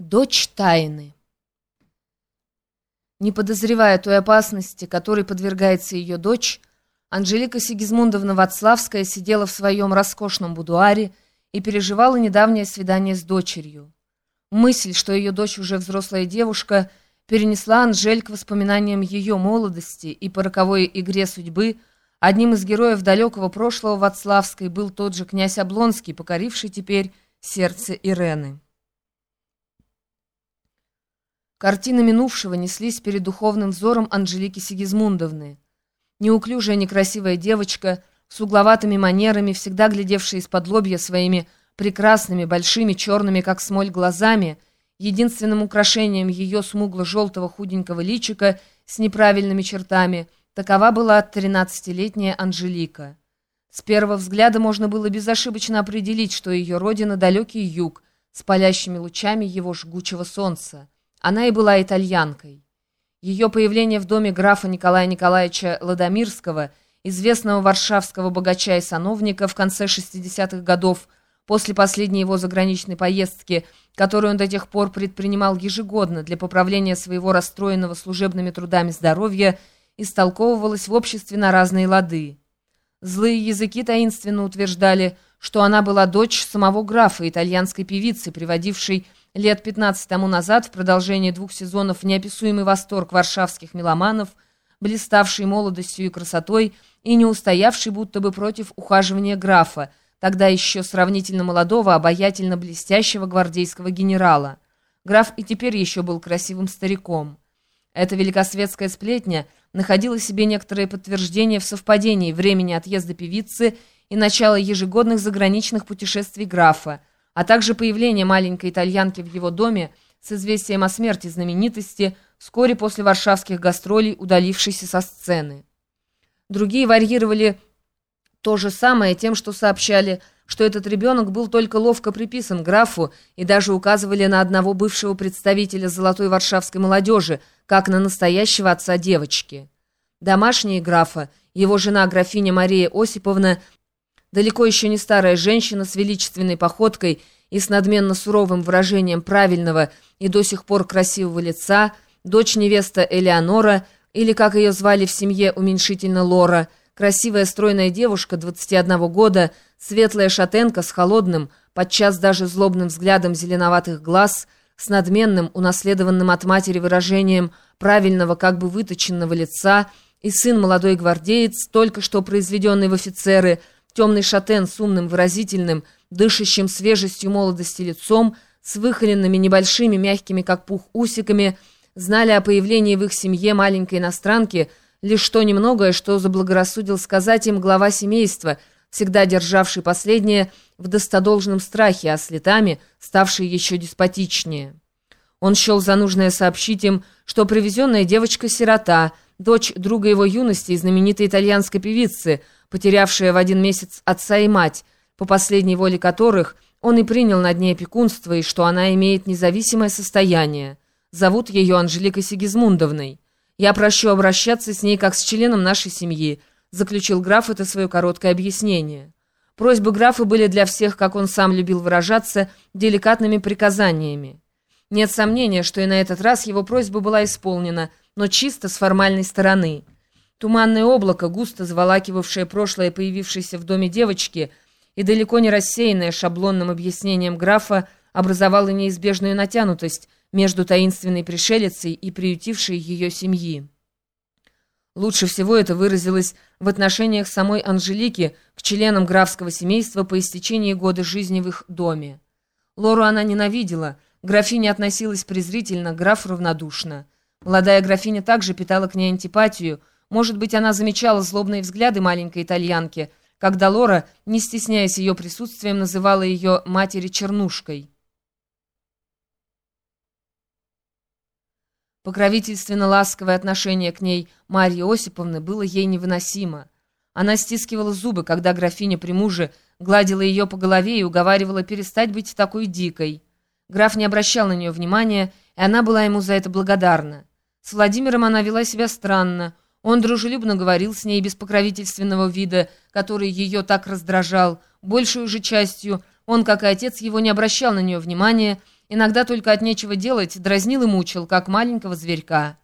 Дочь тайны. Не подозревая той опасности, которой подвергается ее дочь, Анжелика Сигизмундовна Вацлавская сидела в своем роскошном будуаре и переживала недавнее свидание с дочерью. Мысль, что ее дочь уже взрослая девушка, перенесла Анжель к воспоминаниям ее молодости и по роковой игре судьбы. Одним из героев далекого прошлого Вацлавской был тот же князь Облонский, покоривший теперь сердце Ирены. Картины минувшего неслись перед духовным взором Анжелики Сигизмундовны. Неуклюжая некрасивая девочка с угловатыми манерами, всегда глядевшая из-под лобья своими прекрасными, большими, черными, как смоль, глазами, единственным украшением ее смугло-желтого худенького личика с неправильными чертами, такова была тринадцатилетняя Анжелика. С первого взгляда можно было безошибочно определить, что ее родина — далекий юг, с палящими лучами его жгучего солнца. Она и была итальянкой. Ее появление в доме графа Николая Николаевича Ладомирского, известного варшавского богача и сановника в конце 60-х годов, после последней его заграничной поездки, которую он до тех пор предпринимал ежегодно для поправления своего расстроенного служебными трудами здоровья, истолковывалось в обществе на разные лады. Злые языки таинственно утверждали, что она была дочь самого графа, итальянской певицы, приводившей лет 15 тому назад в продолжение двух сезонов неописуемый восторг варшавских меломанов, блиставший молодостью и красотой и не устоявший будто бы против ухаживания графа, тогда еще сравнительно молодого, обаятельно блестящего гвардейского генерала. Граф и теперь еще был красивым стариком. Эта великосветская сплетня находила себе некоторое подтверждение в совпадении времени отъезда певицы и начала ежегодных заграничных путешествий графа, а также появление маленькой итальянки в его доме с известием о смерти знаменитости вскоре после варшавских гастролей, удалившейся со сцены. Другие варьировали то же самое тем, что сообщали, что этот ребенок был только ловко приписан графу и даже указывали на одного бывшего представителя золотой варшавской молодежи, как на настоящего отца девочки. Домашние графа, его жена графиня Мария Осиповна, далеко еще не старая женщина с величественной походкой и с надменно суровым выражением правильного и до сих пор красивого лица, дочь невеста Элеонора, или, как ее звали в семье уменьшительно Лора, красивая стройная девушка 21 года, светлая шатенка с холодным, подчас даже злобным взглядом зеленоватых глаз, с надменным, унаследованным от матери выражением правильного, как бы выточенного лица, и сын молодой гвардеец, только что произведенный в офицеры – Темный шатен с умным, выразительным, дышащим свежестью молодости лицом, с выхоленными небольшими, мягкими, как пух, усиками, знали о появлении в их семье маленькой иностранки лишь то немногое, что заблагорассудил сказать им глава семейства, всегда державший последнее в достодолжном страхе, а с летами ставший еще деспотичнее. Он счел за нужное сообщить им, что привезенная девочка-сирота, дочь друга его юности и знаменитой итальянской певицы – потерявшая в один месяц отца и мать, по последней воле которых он и принял над ней опекунство, и что она имеет независимое состояние. Зовут ее Анжеликой Сигизмундовной. Я прощу обращаться с ней как с членом нашей семьи, заключил граф это свое короткое объяснение. Просьбы графа были для всех, как он сам любил выражаться, деликатными приказаниями. Нет сомнения, что и на этот раз его просьба была исполнена, но чисто с формальной стороны – Туманное облако, густо заволакивавшее прошлое появившееся в доме девочки и далеко не рассеянное шаблонным объяснением графа, образовало неизбежную натянутость между таинственной пришелицей и приютившей ее семьи. Лучше всего это выразилось в отношениях самой Анжелики к членам графского семейства по истечении года жизни в их доме. Лору она ненавидела, графиня относилась презрительно, граф равнодушно. Молодая графиня также питала к ней антипатию, может быть, она замечала злобные взгляды маленькой итальянки, когда Лора, не стесняясь ее присутствием, называла ее матери чернушкой. Покровительственно ласковое отношение к ней Марьи Осиповны было ей невыносимо. Она стискивала зубы, когда графиня при муже гладила ее по голове и уговаривала перестать быть такой дикой. Граф не обращал на нее внимания, и она была ему за это благодарна. С Владимиром она вела себя странно, он дружелюбно говорил с ней без покровительственного вида, который ее так раздражал. Большую же частью он, как и отец его, не обращал на нее внимания иногда только от нечего делать, дразнил и мучил, как маленького зверька.